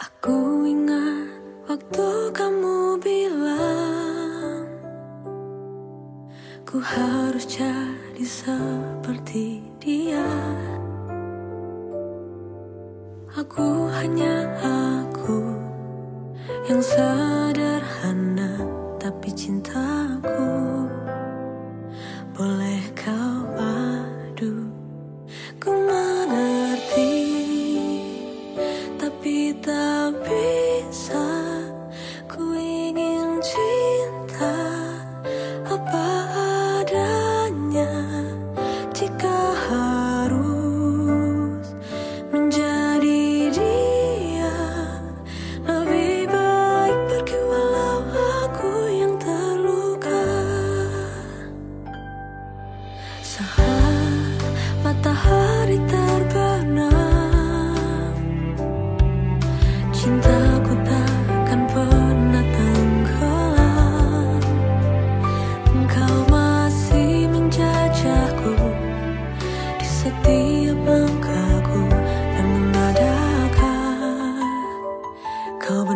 Aku ingat waktu kamu bilang Ku harus jadi seperti dia. Aku hanya aku yang sederhana. kau